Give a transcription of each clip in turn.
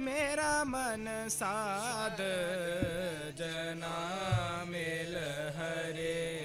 मेरा मन साध जना मेल हरे।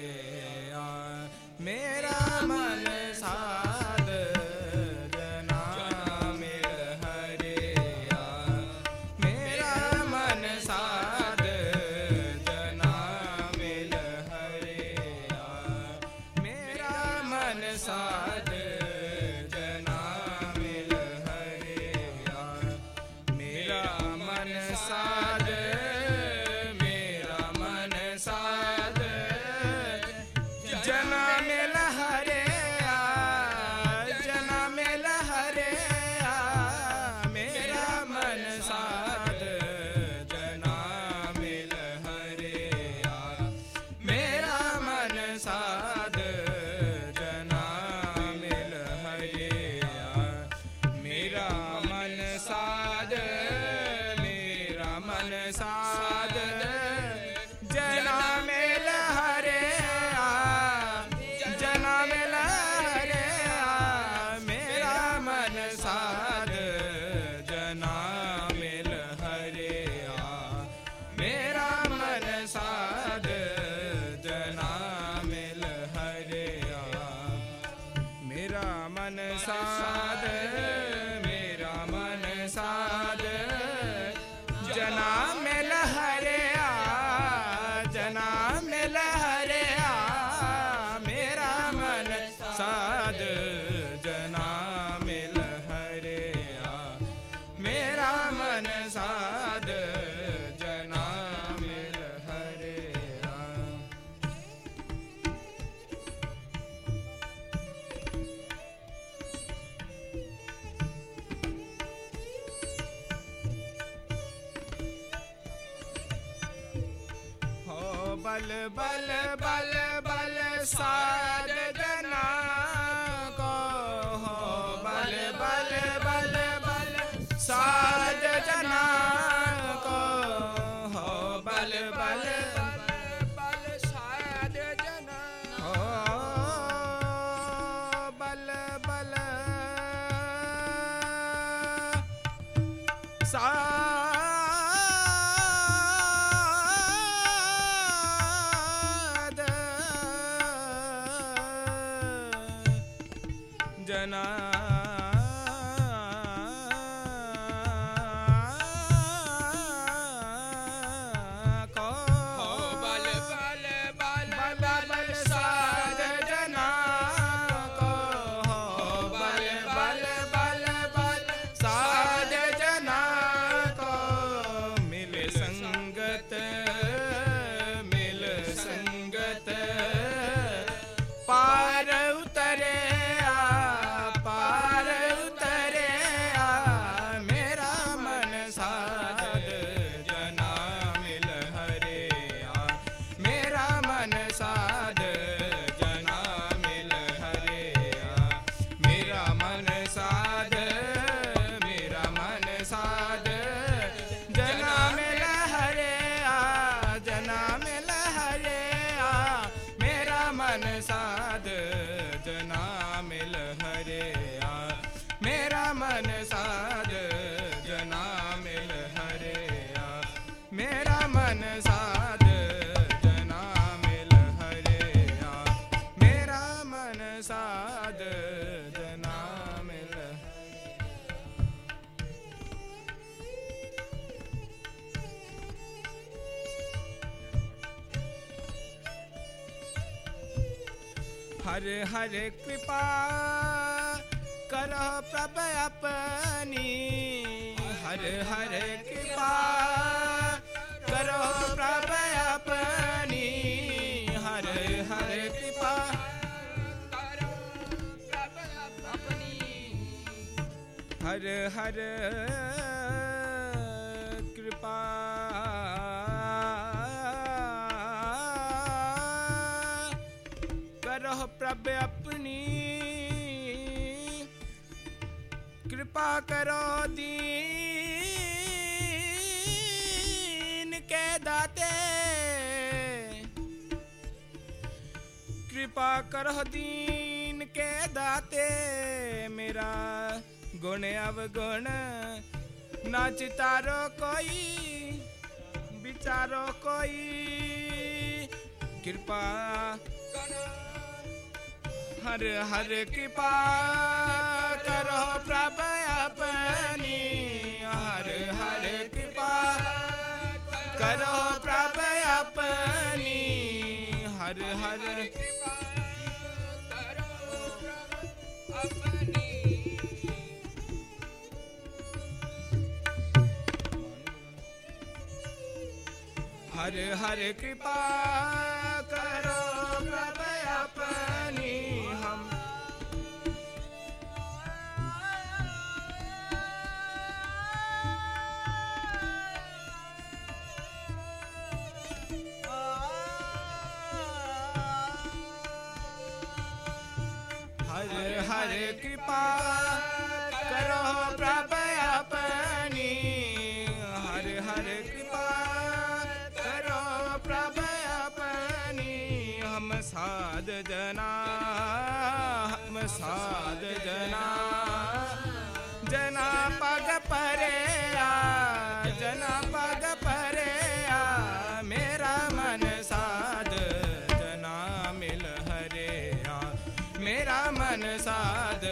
ਸਾਜ ਜਨਾ ਕੋ ਹੋ, ਬਲ ਬਲ ਬਲ ਬਲ। ਜਨਾ ਹੋ, ਬਲ ਬਲ। ਬਲ ਸਾਜ ਜਨਾ ਹੋ ਬਲ ਹਰ ਹਰ ਕਿਰਪਾ ਕਰੋ ਪ੍ਰਭ ਆਪਣੀ ਹਰ ਹਰ ਕਿਰਪਾ ਕਰੋ ਪ੍ਰਭ ਆਪਣੀ ਹਰ ਹਰ ਕਿਰਪਾ ਹਰ ਹਰ ਰੱਬ ਆਪਣੀ। ਕਿਰਪਾ ਕਰੋ ਦੀਨ ਕੇ ਦਾਤੇ। ਕਿਰਪਾ ਕਰੋ ਦੀਨ ਕੇ ਦਾਤੇ। ਮੇਰਾ ਗੁਣ ਅਵਗੁਣ ਨਾ ਚਿਤਾਰੋ ਕੋਈ, ਵਿਚਾਰੋ ਕੋਈ। ਕਿਰਪਾ हर हर कृपा करो प्रभु अपनी हर हर कृपा करो प्रभु अपनी हर हर हर हर कृपा कृपा ਮੇਰਾ ਮਨ ਸਾਧ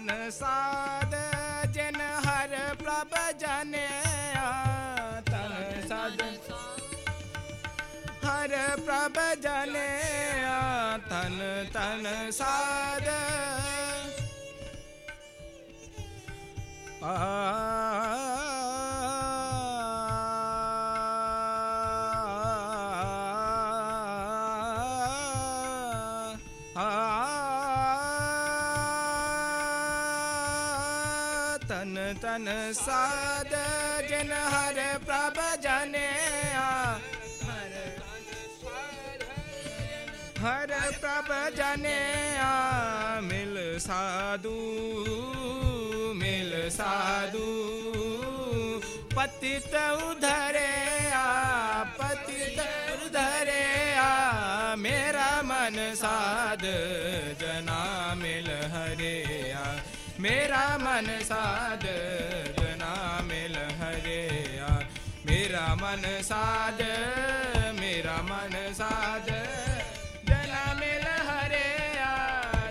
ਮਨ ਸਾਧ, ਜਿਨ ਹਰ ਪ੍ਰਭ ਜਨਿਆ ਤਨ ਸਾਧ। ਹਰ ਪ੍ਰਭ ਜਨਿਆ ਤਨ ਤਨ ਸਾਧ। ਆ ਤਨ ਸਾਧ, ਜਿਨ ਹਰ ਪ੍ਰਭ ਜਨਿਆ। ਹਰ ਪ੍ਰਭ ਜਨਿਆ। ਮਿਲ ਸਾਧੂ ਮਿਲ ਸਾਧੂ। ਪਤਿਤ ਉਧਰਿਆ ਪਤਿਤ ਉਧਰਿਆ। ਮੇਰਾ ਮਨ ਸਾਧ, ਜਨਾ ਮਿਲ ਹਰਿਆ। ਮੇਰਾ ਮਨ ਸਾਧ ਜਨਾ ਮਿਲ ਹਰਿਆ ਮੇਰਾ ਮਨ ਸਾਧ ਮੇਰਾ ਮਨ ਸਾਧ ਜਨਾ ਮਿਲ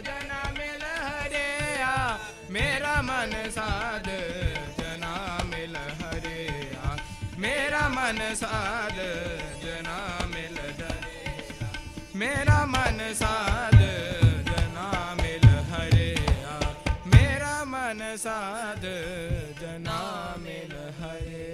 ਜਨਾ ਮਿਲ ਮੇਰਾ ਮਨ ਸਾਧ ਜਨਾ ਮਿਲ ਹਰਿਆ ਮੇਰਾ ਮਨ ਸਾਧ ਜਨਾ ਮਿਲ ਹਰਿਆ ਮੇਰਾ ਮਨ ਸਾਧ ਸਾਧ ਜਨਾ ਮਿਲ ਹਰੇ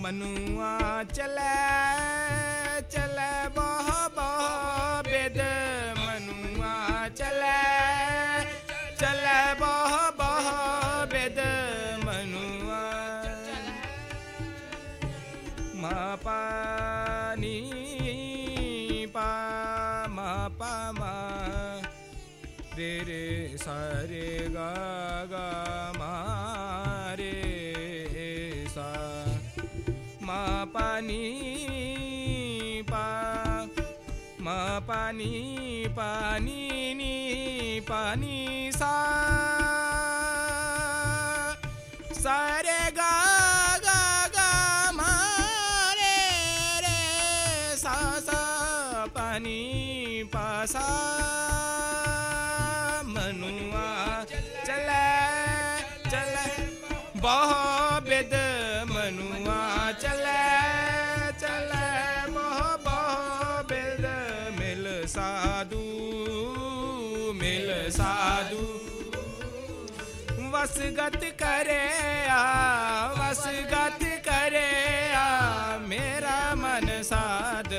ਮਨੁਆ ਚਲੇ मा पानी पा मा पा मा रे रे सा। रे गा गा मा रे सा मा पानी पा मा पानी पानी नी पानी सा। सा सासा पानी पासा मनुआ चल चल बहु बेद मनुआ चल चल बहु बहु बेद मिल साधु मिल साधु वसगत करे आ वसगत ਮੇਰਾ ਮਨ ਸਾਧ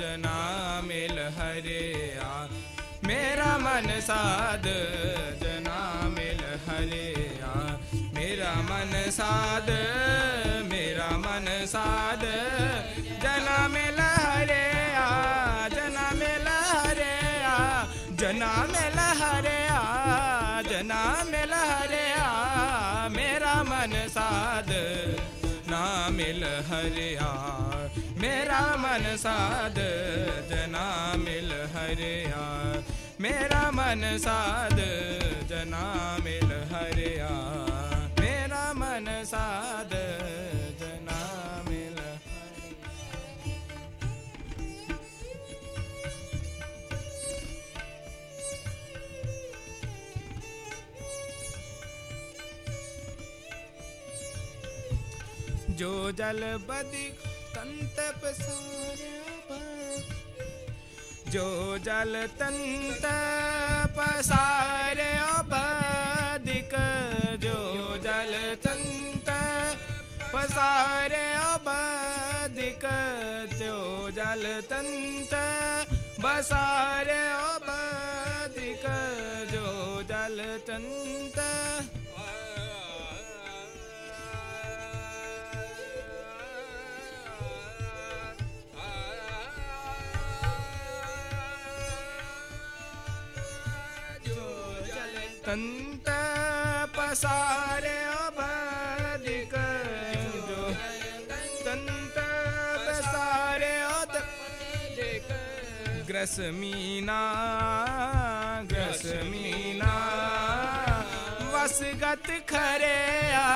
ਜਨਾ ਮਿਲ ਹਰਿਆ ਮੇਰਾ ਮਨ ਸਾਧ ਜਨਾ ਮਿਲ ਹਰੇ ਆ ਮੇਰਾ ਮਨ ਸਾਧ ਮੇਰਾ ਮਨ ਸਾਧ ਜਨਾ ਮਿਲ ਹਰਿਆ ਮੇਰਾ ਮਨ ਸਾਧ ਜਨਾ ਮਿਲ ਹਰਿਆ ਮੇਰਾ ਮਨ ਸਾਧ ਜਨਾ ਮਿਲ ਹਰਿਆ ਮੇਰਾ ਮਨ ਸਾਧ जो जल बदि जलिन्त जो जल तन्त्र जो जल पसारो जल तन्त्र पसार ਗ੍ਰਸਮੀਨਾ ਗ੍ਰਸਮੀਨਾ ਵਸਗਤ ਖਰਿਆ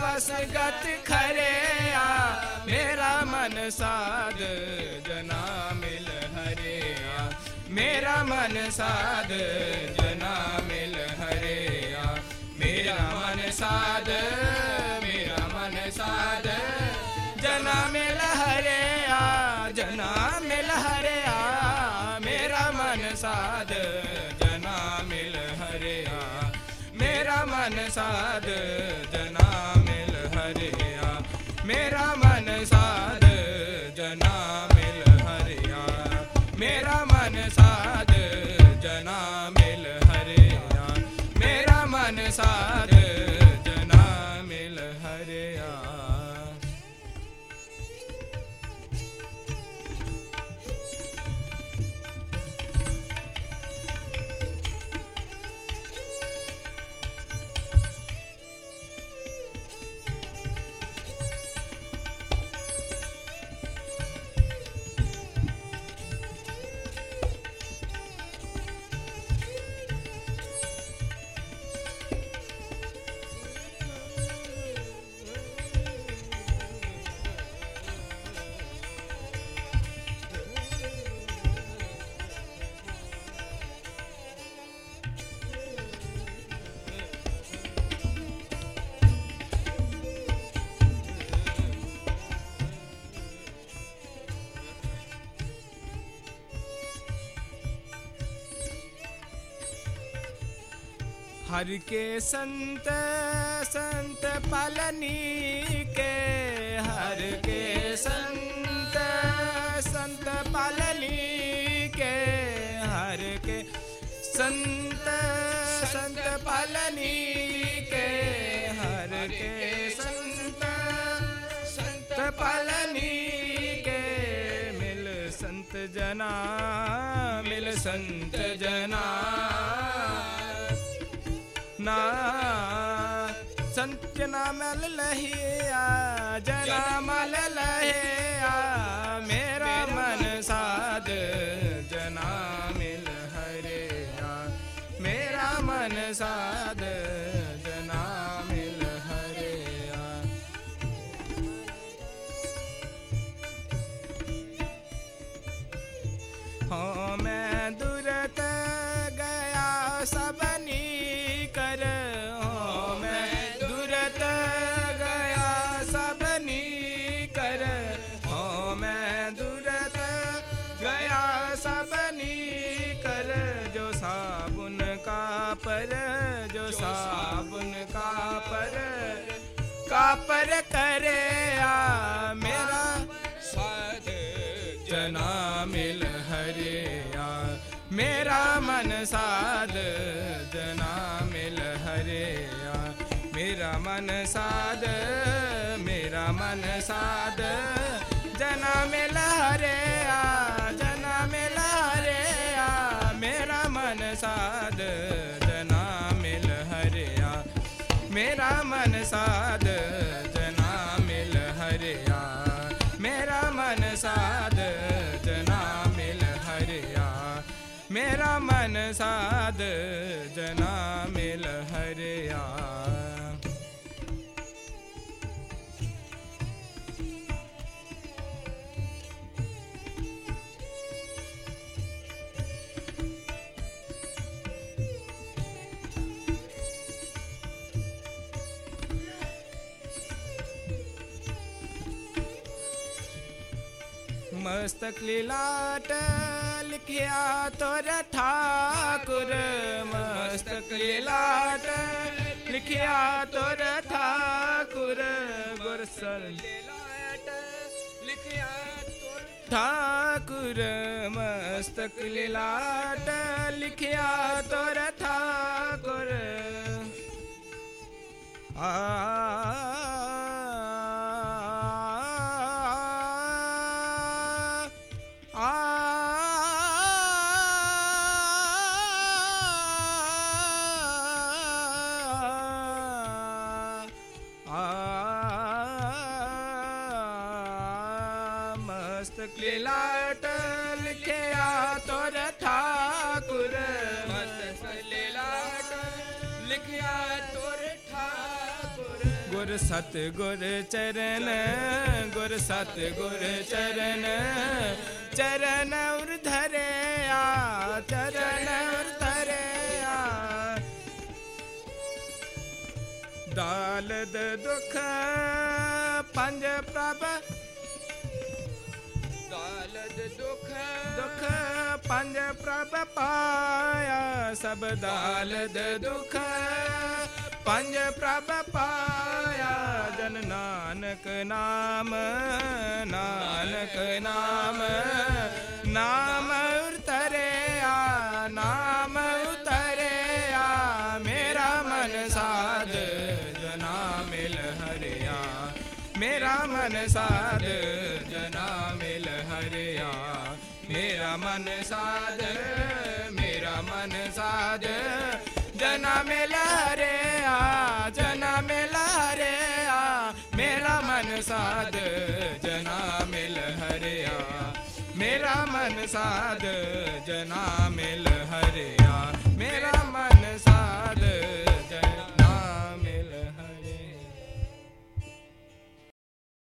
ਵਸਗਤ ਖਰਿਆ। ਮੇਰਾ ਮਨ ਸਾਧ ਜਨਾ ਮਿਲ ਹਰਿਆ। ਮੇਰਾ ਮਨ ਸਾਧ ਜਨਾ ਮਿਲ ਹਰਿਆ। ਮੇਰਾ ਮਨ ਸਾਧ, ਮੇਰਾ ਮਨ ਸਾਧ ਜਨਾ ਮਿਲ ਹਰਿਆ, ਜਨਾ ਮਿਲ ਹਰਿਆ। ਸਾਧ ਜਨਾ ਮਿਲ ਹਰਿਆ। ਮੇਰਾ ਮਨ ਸਾਧ ਜਨਾ हर के संत संत पालनी के हर के संत संत पालनी के हर के संत संत पालनी के हर के संत संत पालनी के मिल संत जना मिल संत जना ਸੰਤ ਨਾਮਲ ਲਹਿਆ ਜਨਾ ਮਲ ਲਹਿਆ ਮੇਰਾ ਮਨ ਸਾਧ ਜਨਾ ਮਿਲ ਹਰਿਆ ਮੇਰਾ ਮਨ ਸਾਧ। ਕਰਿਆ ਮੇਰਾ ਸਾਧ ਜਨਾ ਮਿਲ ਹਰਿਆ ਮੇਰਾ ਮਨ ਸਾਧ ਜਨਾ ਮਿਲ ਹਰਿਆ ਮੇਰਾ ਮਨ ਸਾਧ ਮੇਰਾ ਮਨ ਸਾਧ ਜਨਾ ਮਿਲ ਹਰਿਆ ਜਨਾ ਮਿਲ ਹਰਿਆ ਮੇਰਾ ਮਨ ਸਾਧ ਜਨਾ ਮਿਲ ਹਰਿਆ ਮੇਰਾ ਮਨ ਸਾਧ मस्तक लीलाट लिखिया तोर ठाकुर मस्तक लीलाट लिखिया तोर ठाकुर गुरसल लिखिया ठाकुर मस्तक लीलाट लिखिया तोर ठाकुर आ ਗੁਰ ਸਤ ਗੁਰ ਚਰਨ, ਗੁਰ ਸਤ ਗੁਰ ਚਰਨ। ਚਰਨ ਉਰ ਧਰਿਆ, ਚਰਨ ਉਰ ਧਰਿਆ। ਦਾਲਦ ਦੁਖ ਪੰਜ ਪ੍ਰਭ। ਦਾਲਦ ਦੁਖ ਦੁਖ ਪੰਜ ਪ੍ਰਭ ਪਾਇਆ ਸਭ। ਦਾਲਦ ਦੁਖ ਪੰਜ ਪ੍ਰਭ ਪਾਇਆ ਜਨ ਨਾਨਕ ਨਾਮ ਨਾਨਕ ਨਾਮ ਨਾਮ ਉਤਰਿਆ ਨਾਮ ਉਤਰਿਆ, ਮੇਰਾ ਮਨ ਸਾਧ ਜਨਾ ਮਿਲ ਹਰਿਆ, ਮੇਰਾ ਮਨ ਸਾਧ ਜਨਾ ਮਿਲ ਹਰਿਆ, ਮੇਰਾ ਮਨ ਸਾਧ, ਮੇਰਾ ਮਨ ਸਾਧ ਜਨਾ ਮਿਲ ਸਾਧ ਜਨਾ ਮਿਲ ਹਰੇ।